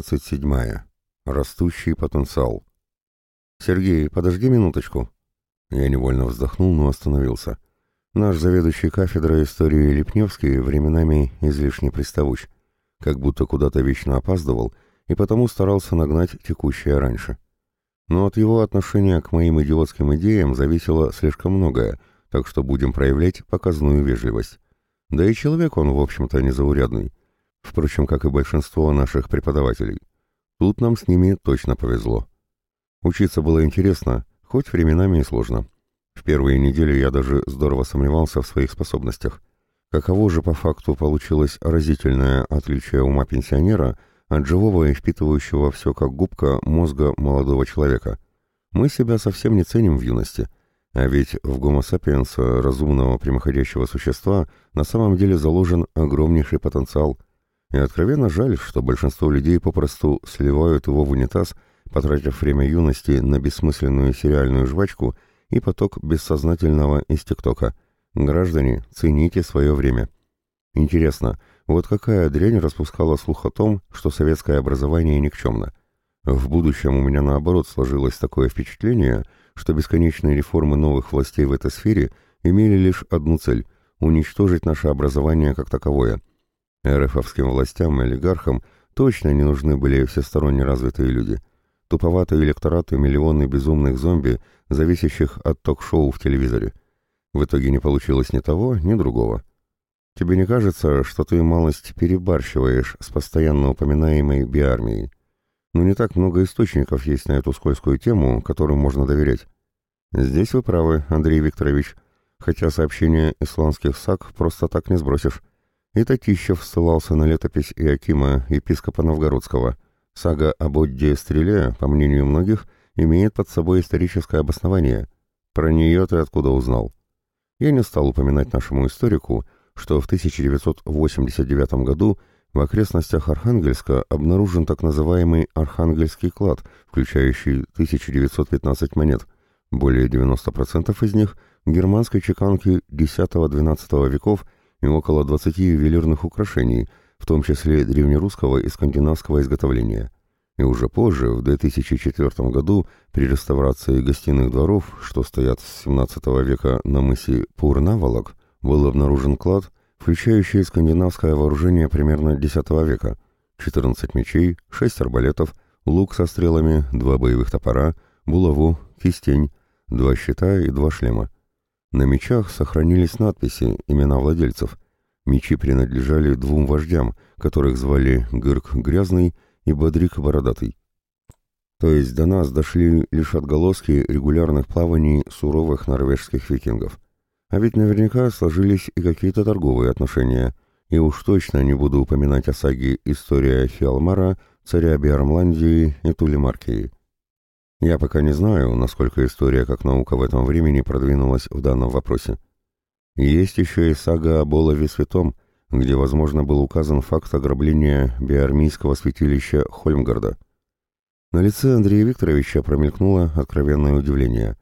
27. Растущий потенциал. «Сергей, подожди минуточку». Я невольно вздохнул, но остановился. Наш заведующий кафедрой истории Лепневский временами излишне приставуч, как будто куда-то вечно опаздывал и потому старался нагнать текущее раньше. Но от его отношения к моим идиотским идеям зависело слишком многое, так что будем проявлять показную вежливость. Да и человек он, в общем-то, незаурядный. Впрочем, как и большинство наших преподавателей. Тут нам с ними точно повезло. Учиться было интересно, хоть временами и сложно. В первые недели я даже здорово сомневался в своих способностях. Каково же по факту получилось разительное отличие ума пенсионера от живого и впитывающего все как губка мозга молодого человека. Мы себя совсем не ценим в юности — а ведь в гомо сапиенса, разумного прямоходящего существа, на самом деле заложен огромнейший потенциал. И откровенно жаль, что большинство людей попросту сливают его в унитаз, потратив время юности на бессмысленную сериальную жвачку и поток бессознательного из ТикТока. Граждане, цените свое время. Интересно, вот какая дрянь распускала слух о том, что советское образование никчемно? В будущем у меня наоборот сложилось такое впечатление – что бесконечные реформы новых властей в этой сфере имели лишь одну цель – уничтожить наше образование как таковое. РФовским властям и олигархам точно не нужны были всесторонне развитые люди. Туповатые электораты миллионы безумных зомби, зависящих от ток-шоу в телевизоре. В итоге не получилось ни того, ни другого. Тебе не кажется, что ты малость перебарщиваешь с постоянно упоминаемой биармией? но не так много источников есть на эту скользкую тему, которым можно доверять. Здесь вы правы, Андрей Викторович, хотя сообщение исландских саг просто так не сбросишь. И Татищев ссылался на летопись Иакима, епископа Новгородского. Сага об Одде Стреле, по мнению многих, имеет под собой историческое обоснование. Про нее ты откуда узнал? Я не стал упоминать нашему историку, что в 1989 году в окрестностях Архангельска обнаружен так называемый Архангельский клад, включающий 1915 монет. Более 90% из них – германской чеканки X-XII веков и около 20 ювелирных украшений, в том числе древнерусского и скандинавского изготовления. И уже позже, в 2004 году, при реставрации гостиных дворов, что стоят с 17 века на мысе Пурнаволок, был обнаружен клад – включающие скандинавское вооружение примерно X века, 14 мечей, 6 арбалетов, лук со стрелами, два боевых топора, булаву, кистень, два щита и два шлема. На мечах сохранились надписи, имена владельцев. Мечи принадлежали двум вождям, которых звали Гырк Грязный и Бодрик Бородатый. То есть до нас дошли лишь отголоски регулярных плаваний суровых норвежских викингов. А ведь наверняка сложились и какие-то торговые отношения. И уж точно не буду упоминать о саге «История Фиалмара», царя Биармландии и Тулемаркии. Я пока не знаю, насколько история как наука в этом времени продвинулась в данном вопросе. Есть еще и сага об Олове Святом, где, возможно, был указан факт ограбления биармийского святилища Хольмгарда. На лице Андрея Викторовича промелькнуло откровенное удивление.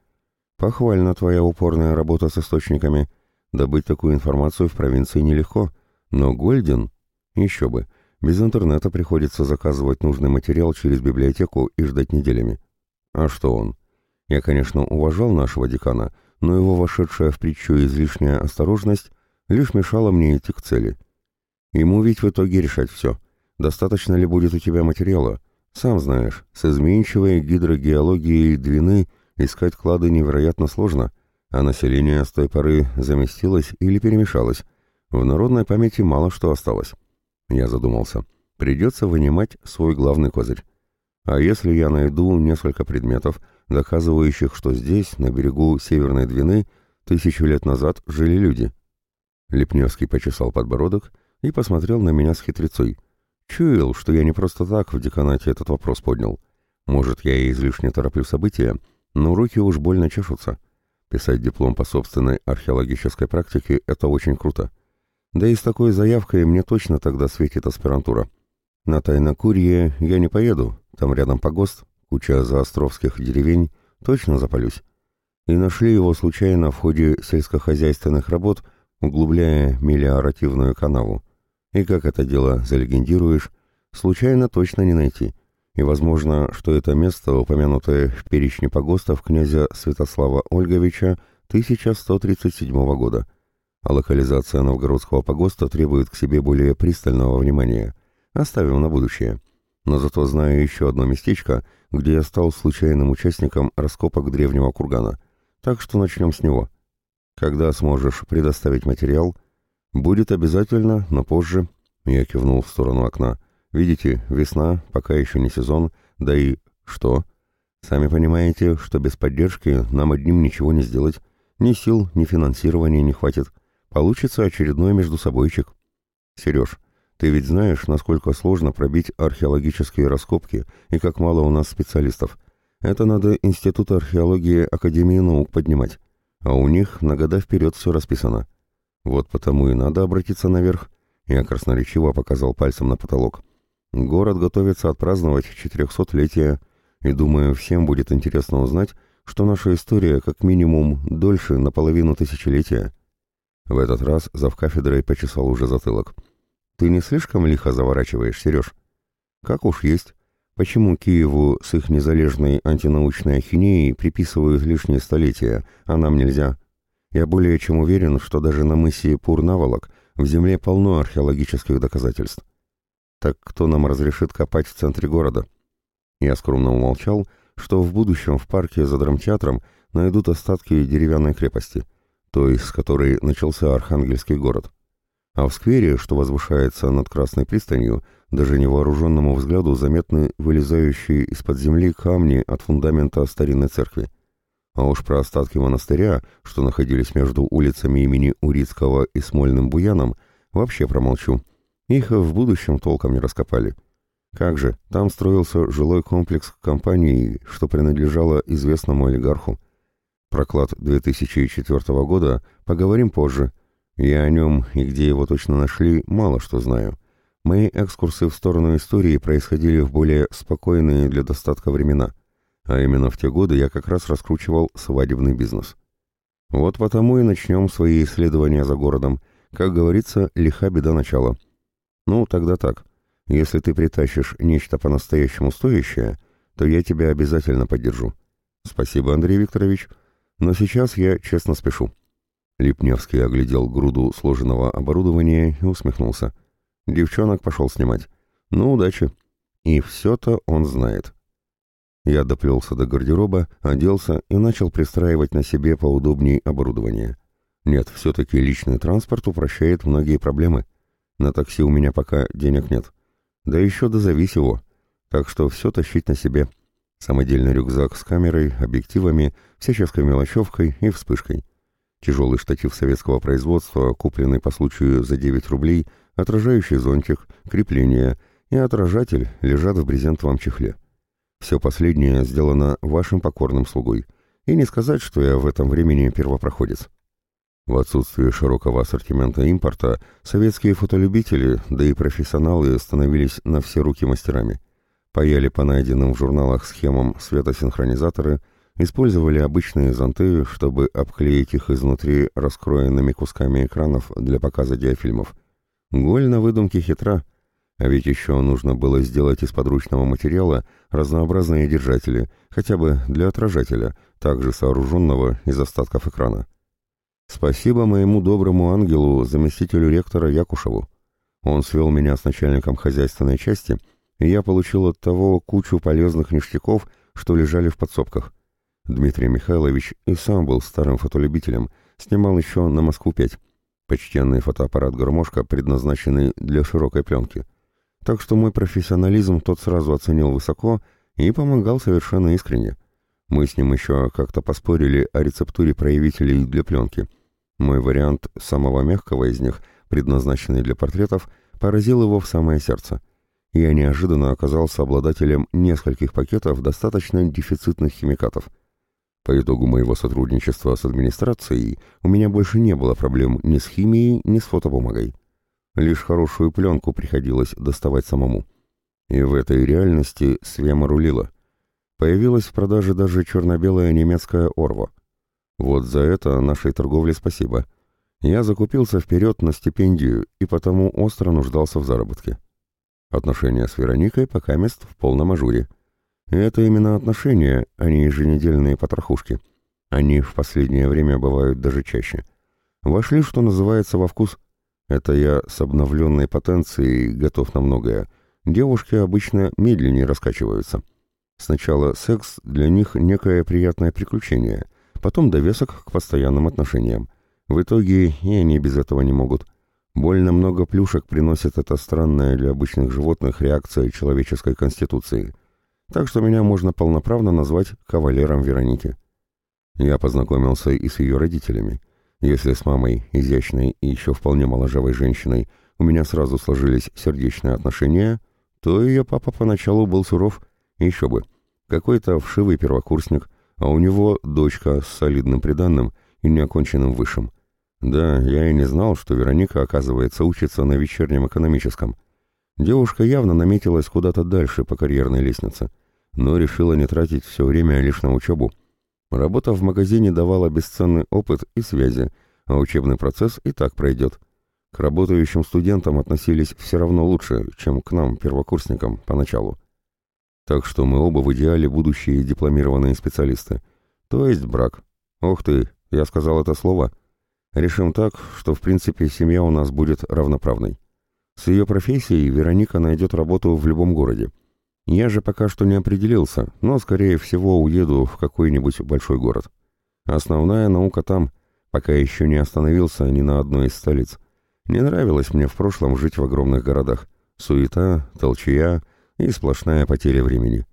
Похвальна твоя упорная работа с источниками. Добыть такую информацию в провинции нелегко. Но Гольден... Еще бы. Без интернета приходится заказывать нужный материал через библиотеку и ждать неделями. А что он? Я, конечно, уважал нашего декана, но его вошедшая в притчу излишняя осторожность лишь мешала мне идти к цели. Ему ведь в итоге решать все. Достаточно ли будет у тебя материала? Сам знаешь, с изменчивой гидрогеологией Двины Искать клады невероятно сложно, а население с той поры заместилось или перемешалось. В народной памяти мало что осталось. Я задумался. Придется вынимать свой главный козырь. А если я найду несколько предметов, доказывающих, что здесь, на берегу Северной Двины, тысячу лет назад жили люди? Лепневский почесал подбородок и посмотрел на меня с хитрецой. Чуял, что я не просто так в деканате этот вопрос поднял. Может, я и излишне тороплю события, но руки уж больно чешутся. Писать диплом по собственной археологической практике – это очень круто. Да и с такой заявкой мне точно тогда светит аспирантура. На Тайнокурье я не поеду, там рядом погост, куча заостровских деревень, точно запалюсь. И нашли его случайно в ходе сельскохозяйственных работ, углубляя мелиоративную канаву. И как это дело залегендируешь, случайно точно не найти. И возможно, что это место, упомянутое в перечне погостов князя Святослава Ольговича 1137 года. А локализация новгородского погоста требует к себе более пристального внимания. Оставим на будущее. Но зато знаю еще одно местечко, где я стал случайным участником раскопок древнего кургана. Так что начнем с него. Когда сможешь предоставить материал? Будет обязательно, но позже. Я кивнул в сторону окна. Видите, весна, пока еще не сезон, да и... Что? Сами понимаете, что без поддержки нам одним ничего не сделать. Ни сил, ни финансирования не хватит. Получится очередной междусобойчик. Сереж, ты ведь знаешь, насколько сложно пробить археологические раскопки и как мало у нас специалистов. Это надо Институт археологии Академии наук поднимать а у них на года вперед все расписано. Вот потому и надо обратиться наверх. Я красноречиво показал пальцем на потолок. Город готовится отпраздновать четырехсотлетие, и, думаю, всем будет интересно узнать, что наша история как минимум дольше на половину тысячелетия. В этот раз завкафедрой почесал уже затылок. «Ты не слишком лихо заворачиваешь, Сереж?» «Как уж есть. Почему Киеву с их незалежной антинаучной ахинеей приписывают лишние столетия, а нам нельзя? Я более чем уверен, что даже на мысе Пурнаволок в земле полно археологических доказательств. Так кто нам разрешит копать в центре города? Я скромно умолчал, что в будущем в парке за драмтеатром найдут остатки деревянной крепости, той, с которой начался Архангельский город. А в сквере, что возвышается над Красной пристанью, даже невооруженному взгляду заметны вылезающие из-под земли камни от фундамента старинной церкви. А уж про остатки монастыря, что находились между улицами имени Урицкого и Смольным Буяном, вообще промолчу. Их в будущем толком не раскопали. Как же, там строился жилой комплекс компании, что принадлежало известному олигарху. Проклад 2004 года поговорим позже. Я о нем и где его точно нашли, мало что знаю. Мои экскурсы в сторону истории происходили в более спокойные для достатка времена, а именно в те годы я как раз раскручивал свадебный бизнес. Вот потому и начнем свои исследования за городом. Как говорится, лиха беда начала. Ну, тогда так. Если ты притащишь нечто по-настоящему стоящее, то я тебя обязательно поддержу. Спасибо, Андрей Викторович, но сейчас я честно спешу. Липневский оглядел груду сложенного оборудования и усмехнулся. — Девчонок пошел снимать. Ну, удачи. И все-то он знает. Я доплелся до гардероба, оделся и начал пристраивать на себе поудобнее оборудование. Нет, все-таки личный транспорт упрощает многие проблемы. На такси у меня пока денег нет. Да еще дозовись его. Так что все тащить на себе. Самодельный рюкзак с камерой, объективами, всяческой мелочевкой и вспышкой. Тяжелый штатив советского производства, купленный по случаю за 9 рублей, отражающий зонтик, крепление и отражатель лежат в брезентовом чехле. Все последнее сделано вашим покорным слугой. И не сказать, что я в этом времени первопроходец. В отсутствие широкого ассортимента импорта, советские фотолюбители, да и профессионалы становились на все руки мастерами. Паяли по найденным в журналах схемам светосинхронизаторы, использовали обычные зонты, чтобы обклеить их изнутри раскроенными кусками экранов для показа диафильмов – Голь на выдумке хитра, а ведь еще нужно было сделать из подручного материала разнообразные держатели, хотя бы для отражателя, также сооруженного из остатков экрана. Спасибо моему доброму ангелу, заместителю ректора Якушеву. Он свел меня с начальником хозяйственной части, и я получил от того кучу полезных ништяков, что лежали в подсобках. Дмитрий Михайлович и сам был старым фотолюбителем, снимал еще на Москву-5. Почтенный фотоаппарат «Гармошка» предназначенный для широкой пленки. Так что мой профессионализм тот сразу оценил высоко и помогал совершенно искренне. Мы с ним еще как-то поспорили о рецептуре проявителей для пленки. Мой вариант самого мягкого из них, предназначенный для портретов, поразил его в самое сердце. Я неожиданно оказался обладателем нескольких пакетов достаточно дефицитных химикатов – по итогу моего сотрудничества с администрацией у меня больше не было проблем ни с химией, ни с фотобумагой. Лишь хорошую пленку приходилось доставать самому. И в этой реальности Свема рулила. Появилась в продаже даже черно-белая немецкая Орва. Вот за это нашей торговле спасибо. Я закупился вперед на стипендию и потому остро нуждался в заработке. Отношения с Вероникой пока мест в полном ажуре. Это именно отношения, а не еженедельные потрохушки. Они в последнее время бывают даже чаще. Вошли, что называется, во вкус. Это я с обновленной потенцией готов на многое. Девушки обычно медленнее раскачиваются. Сначала секс для них некое приятное приключение, потом довесок к постоянным отношениям. В итоге и они без этого не могут. Больно много плюшек приносит эта странная для обычных животных реакция человеческой конституции. Так что меня можно полноправно назвать кавалером Вероники. Я познакомился и с ее родителями. Если с мамой, изящной и еще вполне моложавой женщиной, у меня сразу сложились сердечные отношения, то ее папа поначалу был суров, еще бы. Какой-то вшивый первокурсник, а у него дочка с солидным приданным и неоконченным высшим. Да, я и не знал, что Вероника, оказывается, учится на вечернем экономическом. Девушка явно наметилась куда-то дальше по карьерной лестнице, но решила не тратить все время лишь на учебу. Работа в магазине давала бесценный опыт и связи, а учебный процесс и так пройдет. К работающим студентам относились все равно лучше, чем к нам, первокурсникам, поначалу. Так что мы оба в идеале будущие дипломированные специалисты. То есть брак. Ох ты, я сказал это слово. Решим так, что в принципе семья у нас будет равноправной. С ее профессией Вероника найдет работу в любом городе. Я же пока что не определился, но, скорее всего, уеду в какой-нибудь большой город. Основная наука там, пока еще не остановился ни на одной из столиц. Не нравилось мне в прошлом жить в огромных городах. Суета, толчья и сплошная потеря времени.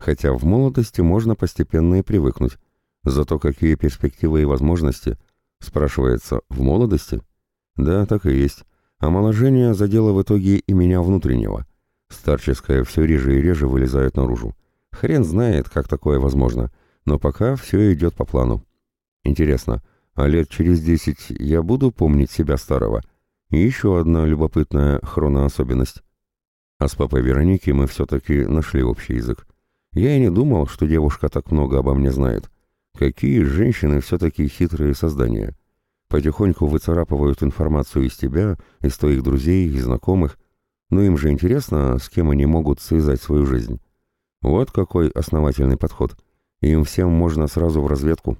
Хотя в молодости можно постепенно и привыкнуть. Зато какие перспективы и возможности? Спрашивается, в молодости? Да, так и есть. Омоложение задело в итоге и меня внутреннего – Старческое все реже и реже вылезает наружу. Хрен знает, как такое возможно, но пока все идет по плану. Интересно, а лет через десять я буду помнить себя старого? И еще одна любопытная хроноособенность. А с папой Вероники мы все-таки нашли общий язык. Я и не думал, что девушка так много обо мне знает. Какие женщины все-таки хитрые создания. Потихоньку выцарапывают информацию из тебя, из твоих друзей и знакомых, но им же интересно, с кем они могут связать свою жизнь. Вот какой основательный подход. Им всем можно сразу в разведку.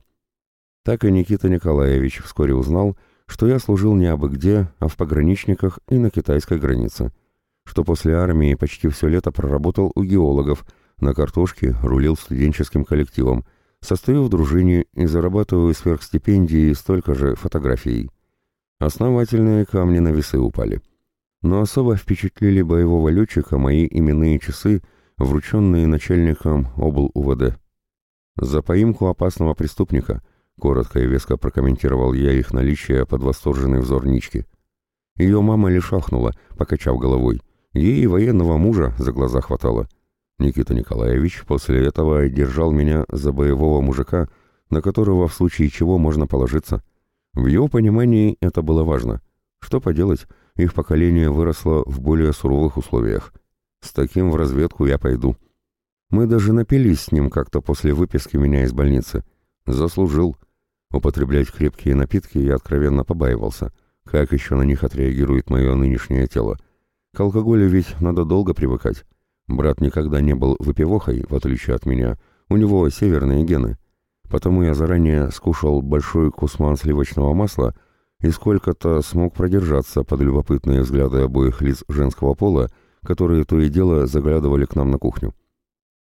Так и Никита Николаевич вскоре узнал, что я служил не абы где, а в пограничниках и на китайской границе. Что после армии почти все лето проработал у геологов, на картошке рулил студенческим коллективом, состою в дружине и зарабатываю сверхстипендии столько же фотографией. Основательные камни на весы упали но особо впечатлили боевого летчика мои именные часы, врученные начальником обл. УВД. «За поимку опасного преступника», — коротко и веско прокомментировал я их наличие под восторженный взор Нички. Ее мама лишь ахнула, покачав головой. Ей военного мужа за глаза хватало. Никита Николаевич после этого держал меня за боевого мужика, на которого в случае чего можно положиться. В его понимании это было важно. Что поделать, их поколение выросло в более суровых условиях. С таким в разведку я пойду. Мы даже напились с ним как-то после выписки меня из больницы. Заслужил. Употреблять крепкие напитки я откровенно побаивался. Как еще на них отреагирует мое нынешнее тело? К алкоголю ведь надо долго привыкать. Брат никогда не был выпивохой, в отличие от меня. У него северные гены. Потому я заранее скушал большой кусман сливочного масла и сколько-то смог продержаться под любопытные взгляды обоих лиц женского пола, которые то и дело заглядывали к нам на кухню.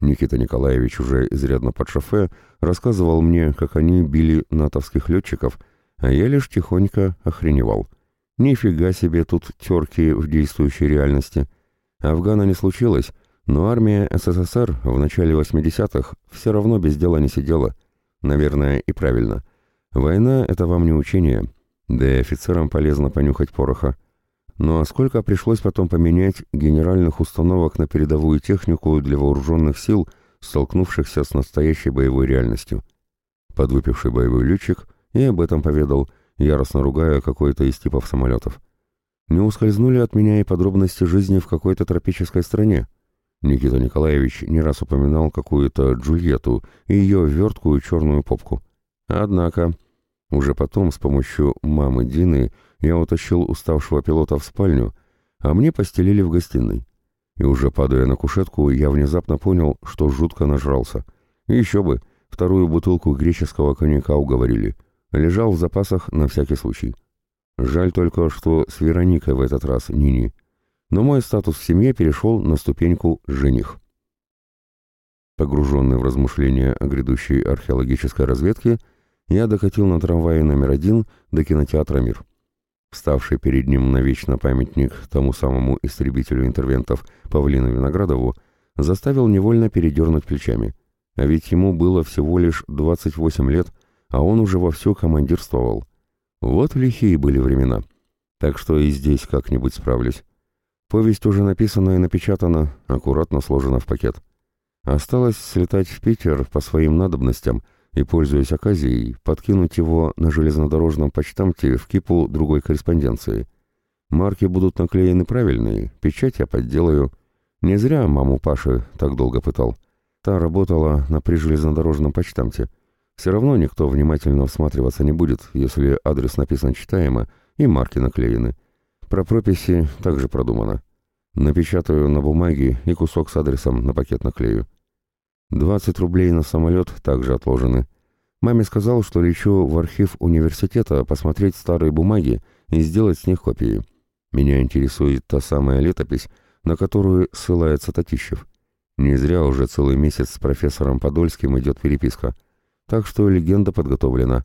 Никита Николаевич уже изрядно под шофе рассказывал мне, как они били натовских летчиков, а я лишь тихонько охреневал. Нифига себе тут терки в действующей реальности. Афгана не случилось, но армия СССР в начале 80-х все равно без дела не сидела. Наверное, и правильно. Война — это вам не учение, да и офицерам полезно понюхать пороха. Ну а сколько пришлось потом поменять генеральных установок на передовую технику для вооруженных сил, столкнувшихся с настоящей боевой реальностью. Подвыпивший боевой летчик и об этом поведал, яростно ругая какой-то из типов самолетов. Не ускользнули от меня и подробности жизни в какой-то тропической стране. Никита Николаевич не раз упоминал какую-то Джульетту и ее верткую черную попку. Однако уже потом с помощью мамы Дины я утащил уставшего пилота в спальню, а мне постелили в гостиной. И уже падая на кушетку, я внезапно понял, что жутко нажрался. И еще бы, вторую бутылку греческого коньяка уговорили. Лежал в запасах на всякий случай. Жаль только, что с Вероникой в этот раз ни-ни. Но мой статус в семье перешел на ступеньку «жених». Погруженный в размышления о грядущей археологической разведке, я докатил на трамвае номер один до кинотеатра «Мир». Вставший перед ним навечно памятник тому самому истребителю интервентов Павлину Виноградову заставил невольно передернуть плечами. А ведь ему было всего лишь 28 лет, а он уже вовсю командирствовал. Вот лихие были времена. Так что и здесь как-нибудь справлюсь. Повесть уже написана и напечатана, аккуратно сложена в пакет. Осталось слетать в Питер по своим надобностям и, пользуясь оказией, подкинуть его на железнодорожном почтамте в кипу другой корреспонденции. Марки будут наклеены правильные, печать я подделаю. Не зря маму Паши так долго пытал. Та работала на прижелезнодорожном почтамте. Все равно никто внимательно всматриваться не будет, если адрес написан читаемо и марки наклеены. Про прописи также продумано. Напечатаю на бумаге и кусок с адресом на пакет наклею. 20 рублей на самолет также отложены. Маме сказал, что лечу в архив университета посмотреть старые бумаги и сделать с них копии. Меня интересует та самая летопись, на которую ссылается Татищев. Не зря уже целый месяц с профессором Подольским идет переписка. Так что легенда подготовлена.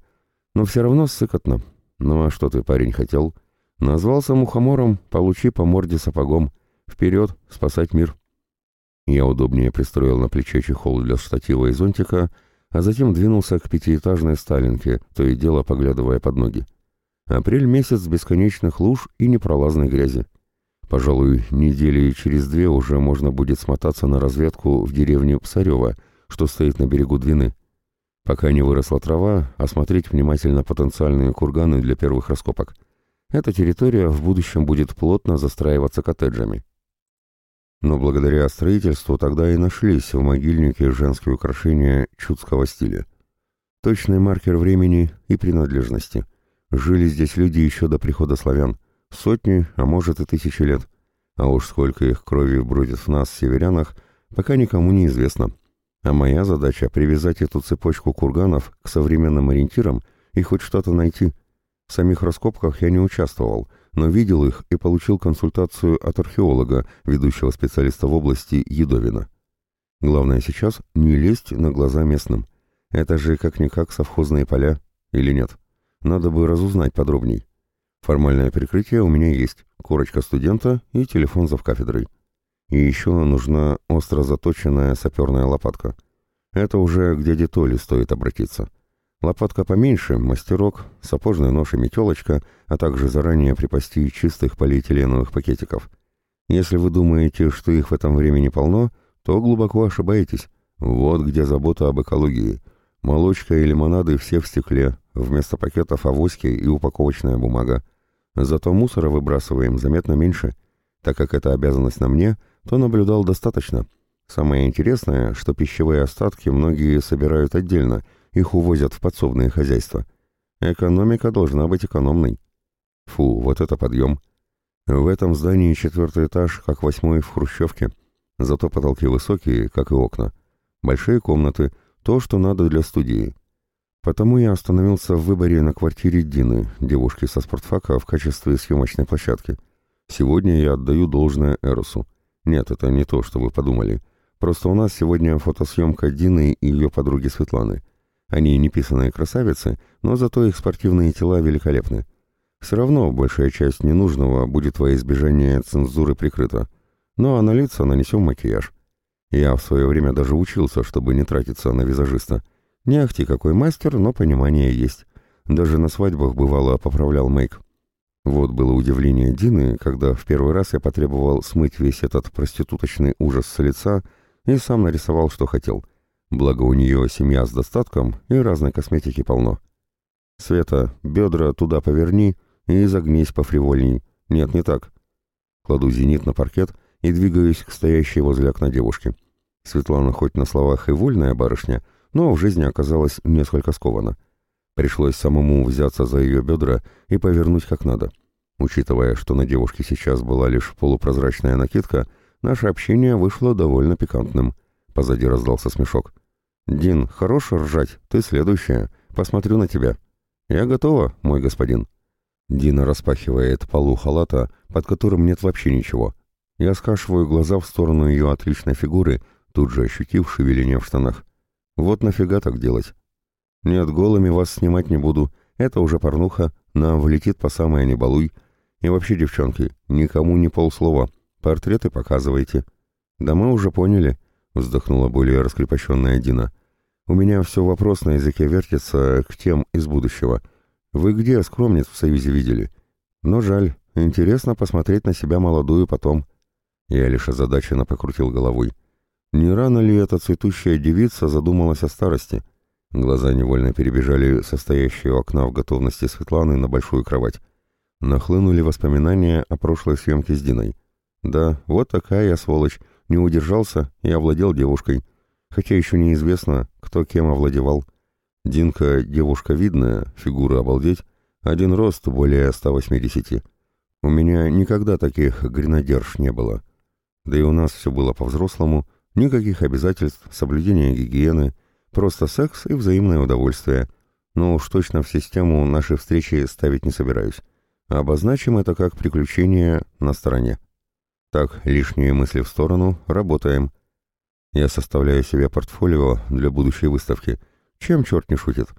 Но все равно сыкотно. Ну а что ты, парень, хотел? Назвался мухомором, получи по морде сапогом. Вперед, спасать мир. Я удобнее пристроил на плече чехол для штатива и зонтика, а затем двинулся к пятиэтажной сталинке, то и дело поглядывая под ноги. Апрель месяц бесконечных луж и непролазной грязи. Пожалуй, недели через две уже можно будет смотаться на разведку в деревню Псарева, что стоит на берегу Двины. Пока не выросла трава, осмотреть внимательно потенциальные курганы для первых раскопок. Эта территория в будущем будет плотно застраиваться коттеджами. Но благодаря строительству тогда и нашлись в могильнике женские украшения чудского стиля. Точный маркер времени и принадлежности. Жили здесь люди еще до прихода славян. Сотни, а может и тысячи лет. А уж сколько их крови бродит в нас, северянах, пока никому не известно. А моя задача — привязать эту цепочку курганов к современным ориентирам и хоть что-то найти. В самих раскопках я не участвовал, но видел их и получил консультацию от археолога, ведущего специалиста в области Едовина. Главное сейчас не лезть на глаза местным. Это же как-никак совхозные поля, или нет? Надо бы разузнать подробней. Формальное прикрытие у меня есть, корочка студента и телефон завкафедрой. И еще нужна остро заточенная саперная лопатка. Это уже к дяде Толе стоит обратиться. Лопатка поменьше, мастерок, сапожный нож и метелочка, а также заранее припасти чистых полиэтиленовых пакетиков. Если вы думаете, что их в этом времени полно, то глубоко ошибаетесь. Вот где забота об экологии. Молочка и лимонады все в стекле, вместо пакетов авоськи и упаковочная бумага. Зато мусора выбрасываем заметно меньше. Так как эта обязанность на мне, то наблюдал достаточно. Самое интересное, что пищевые остатки многие собирают отдельно – их увозят в подсобные хозяйства. Экономика должна быть экономной. Фу, вот это подъем. В этом здании четвертый этаж, как восьмой в Хрущевке. Зато потолки высокие, как и окна. Большие комнаты, то, что надо для студии. Потому я остановился в выборе на квартире Дины, девушки со спортфака, в качестве съемочной площадки. Сегодня я отдаю должное Эросу. Нет, это не то, что вы подумали. Просто у нас сегодня фотосъемка Дины и ее подруги Светланы. Они не писаные красавицы, но зато их спортивные тела великолепны. Все равно большая часть ненужного будет во избежание цензуры прикрыта. Ну а на лица нанесем макияж. Я в свое время даже учился, чтобы не тратиться на визажиста. Не ахти какой мастер, но понимание есть. Даже на свадьбах бывало поправлял мейк. Вот было удивление Дины, когда в первый раз я потребовал смыть весь этот проституточный ужас с лица и сам нарисовал, что хотел — Благо у нее семья с достатком и разной косметики полно. Света, бедра туда поверни и изогнись пофривольней. Нет, не так. Кладу зенит на паркет и двигаюсь к стоящей возле окна девушке. Светлана хоть на словах и вольная барышня, но в жизни оказалась несколько скована. Пришлось самому взяться за ее бедра и повернуть как надо. Учитывая, что на девушке сейчас была лишь полупрозрачная накидка, наше общение вышло довольно пикантным. Позади раздался смешок. «Дин, хорош ржать, ты следующая. Посмотрю на тебя». «Я готова, мой господин». Дина распахивает полу халата, под которым нет вообще ничего. Я скашиваю глаза в сторону ее отличной фигуры, тут же ощутив шевеление в штанах. Вот нафига так делать? Нет, голыми вас снимать не буду. Это уже порнуха, нам влетит по самое не балуй. И вообще, девчонки, никому не полслова. Портреты показывайте. Да мы уже поняли, вздохнула более раскрепощенная Дина. У меня все вопрос на языке вертится к тем из будущего. Вы где скромниц в Союзе видели? Но жаль, интересно посмотреть на себя молодую потом. Я лишь озадаченно покрутил головой. Не рано ли эта цветущая девица задумалась о старости? Глаза невольно перебежали состоящие у окна в готовности Светланы на большую кровать. Нахлынули воспоминания о прошлой съемке с Диной. Да, вот такая я сволочь, не удержался и овладел девушкой. Хотя еще неизвестно, кто кем овладевал. Динка девушка видная, фигура обалдеть, один рост более 180. У меня никогда таких гренадерш не было. Да и у нас все было по-взрослому, никаких обязательств, соблюдения гигиены, просто секс и взаимное удовольствие. Но уж точно в систему нашей встречи ставить не собираюсь. Обозначим это как приключение на стороне. Так, лишние мысли в сторону, работаем. Я составляю себе портфолио для будущей выставки. Чем черт не шутит?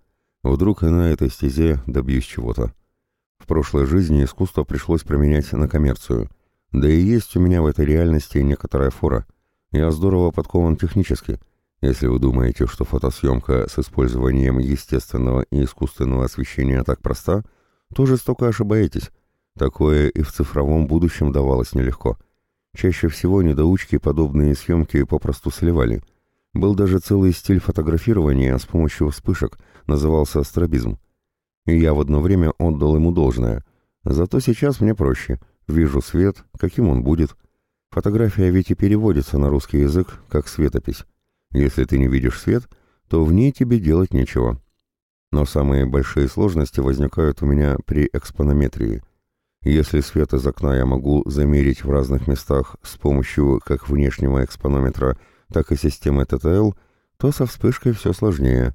Вдруг и на этой стезе добьюсь чего-то. В прошлой жизни искусство пришлось променять на коммерцию. Да и есть у меня в этой реальности некоторая фора. Я здорово подкован технически. Если вы думаете, что фотосъемка с использованием естественного и искусственного освещения так проста, то жестоко ошибаетесь. Такое и в цифровом будущем давалось нелегко. Чаще всего недоучки подобные съемки попросту сливали. Был даже целый стиль фотографирования с помощью вспышек, назывался стробизм. И я в одно время отдал ему должное. Зато сейчас мне проще. Вижу свет, каким он будет. Фотография ведь и переводится на русский язык, как светопись. Если ты не видишь свет, то в ней тебе делать нечего. Но самые большие сложности возникают у меня при экспонометрии. Если свет из окна я могу замерить в разных местах с помощью как внешнего экспонометра, так и системы ТТЛ, то со вспышкой все сложнее.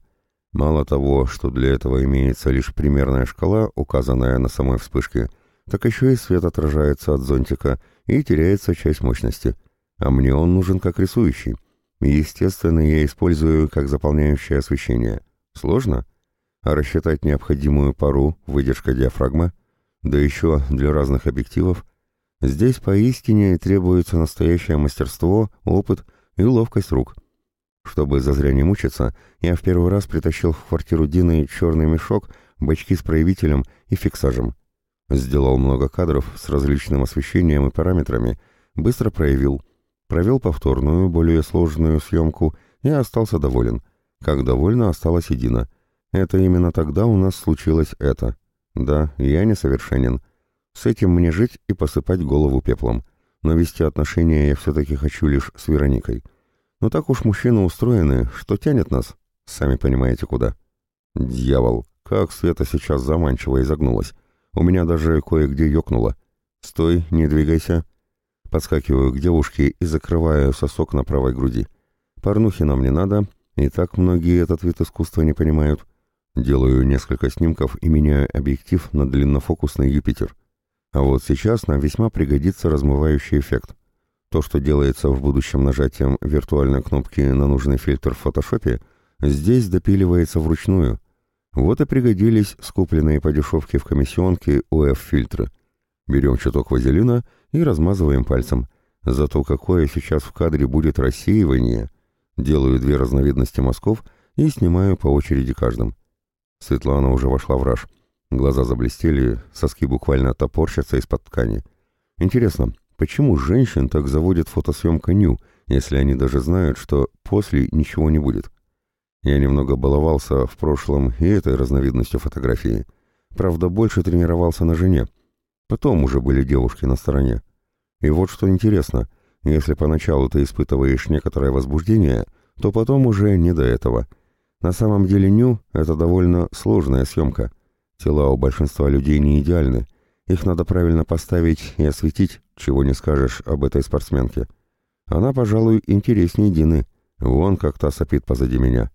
Мало того, что для этого имеется лишь примерная шкала, указанная на самой вспышке – так еще и свет отражается от зонтика и теряется часть мощности. А мне он нужен как рисующий. Естественно, я использую как заполняющее освещение. Сложно? А рассчитать необходимую пару, выдержка диафрагмы, да еще для разных объективов, здесь поистине требуется настоящее мастерство, опыт и ловкость рук. Чтобы зазря не мучиться, я в первый раз притащил в квартиру Дины черный мешок, бачки с проявителем и фиксажем. Сделал много кадров с различным освещением и параметрами, быстро проявил, провел повторную, более сложную съемку и остался доволен. Как довольна осталась и Дина. Это именно тогда у нас случилось это. Да, я несовершенен. С этим мне жить и посыпать голову пеплом. Но вести отношения я все-таки хочу лишь с Вероникой. Но так уж мужчины устроены, что тянет нас. Сами понимаете куда. Дьявол, как Света сейчас заманчиво изогнулась. У меня даже кое-где ёкнуло. «Стой, не двигайся». Подскакиваю к девушке и закрываю сосок на правой груди. Порнухи нам не надо, и так многие этот вид искусства не понимают. Делаю несколько снимков и меняю объектив на длиннофокусный Юпитер. А вот сейчас нам весьма пригодится размывающий эффект. То, что делается в будущем нажатием виртуальной кнопки на нужный фильтр в фотошопе, здесь допиливается вручную, вот и пригодились скупленные по дешевке в комиссионке УФ-фильтры. Берем чуток вазелина и размазываем пальцем. Зато какое сейчас в кадре будет рассеивание. Делаю две разновидности мазков и снимаю по очереди каждым. Светлана уже вошла в раж. Глаза заблестели, соски буквально топорщатся из-под ткани. Интересно, почему женщин так заводит фотосъемка ню, если они даже знают, что после ничего не будет? Я немного баловался в прошлом и этой разновидностью фотографии. Правда, больше тренировался на жене. Потом уже были девушки на стороне. И вот что интересно, если поначалу ты испытываешь некоторое возбуждение, то потом уже не до этого. На самом деле ню — это довольно сложная съемка. Тела у большинства людей не идеальны. Их надо правильно поставить и осветить, чего не скажешь об этой спортсменке. Она, пожалуй, интереснее Дины. Вон как та сопит позади меня.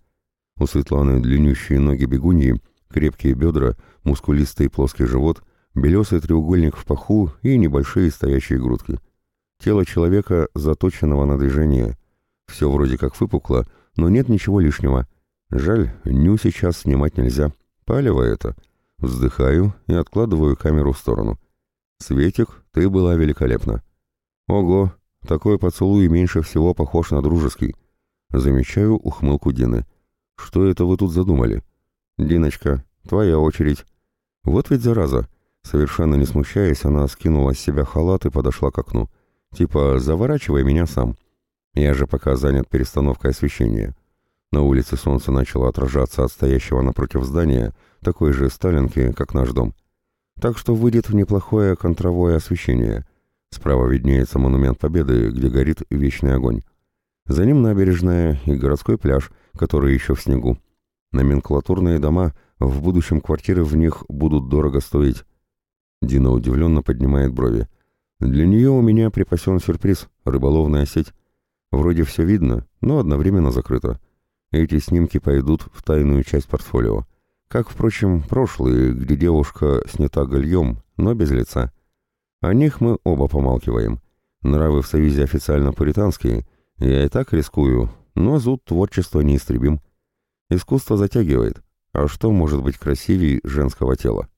У Светланы длиннющие ноги бегуньи, крепкие бедра, мускулистый плоский живот, белесый треугольник в паху и небольшие стоящие грудки. Тело человека, заточенного на движение. Все вроде как выпукло, но нет ничего лишнего. Жаль, ню сейчас снимать нельзя. Палево это. Вздыхаю и откладываю камеру в сторону. «Светик, ты была великолепна». «Ого, такой поцелуй меньше всего похож на дружеский». Замечаю ухмылку Дины. «Что это вы тут задумали?» «Диночка, твоя очередь». «Вот ведь зараза». Совершенно не смущаясь, она скинула с себя халат и подошла к окну. Типа, заворачивай меня сам. Я же пока занят перестановкой освещения. На улице солнце начало отражаться от стоящего напротив здания, такой же сталинки, как наш дом. Так что выйдет неплохое контровое освещение. Справа виднеется монумент Победы, где горит вечный огонь. За ним набережная и городской пляж, который еще в снегу. Номенклатурные дома, в будущем квартиры в них будут дорого стоить. Дина удивленно поднимает брови. Для нее у меня припасен сюрприз — рыболовная сеть. Вроде все видно, но одновременно закрыто. Эти снимки пойдут в тайную часть портфолио. Как, впрочем, прошлые, где девушка снята гольем, но без лица. О них мы оба помалкиваем. Нравы в Союзе официально пуританские. Я и так рискую, но зуд творчества неистребим. Искусство затягивает. А что может быть красивее женского тела?